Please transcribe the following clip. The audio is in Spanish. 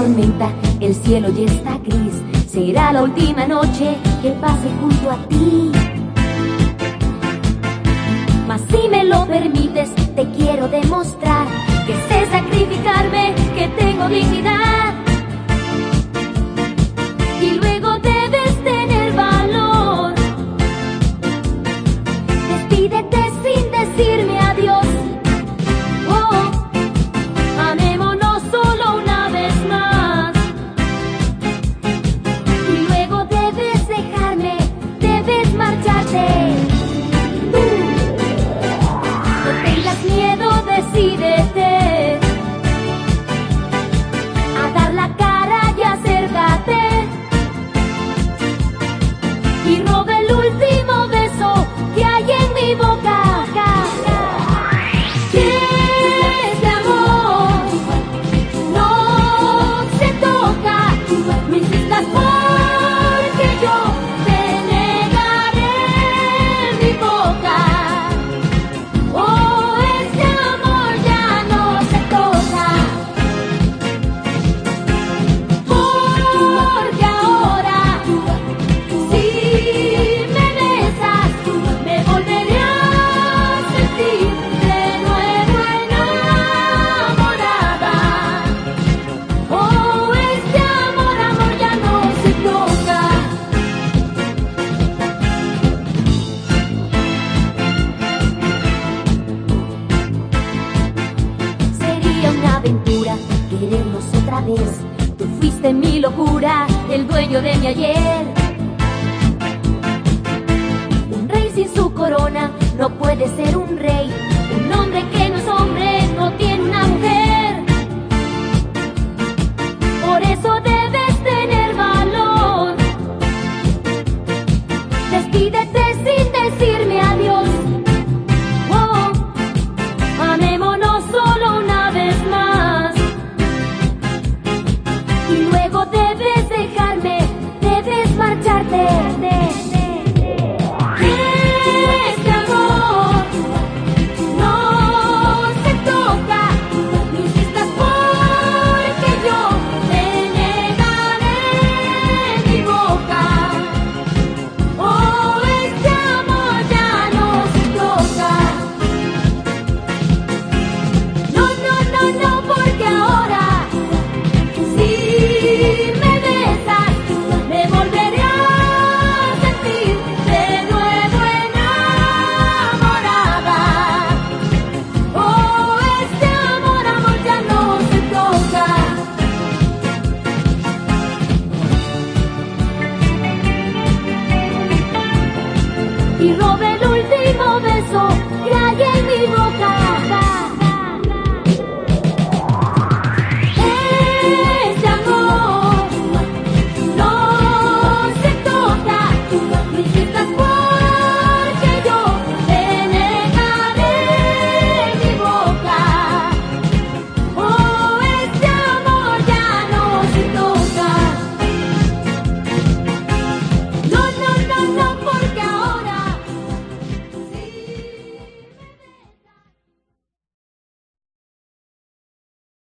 tormenta, el cielo ya está gris. Será la última noche que pase junto a ti. Mas si me lo permites, aventura, querernos otra vez. Tú fuiste mi locura, el dueño de mi ayer. Un rey sin su corona no puede ser un rey. Un hombre que no es hombre no tiene una mujer. Por eso y robe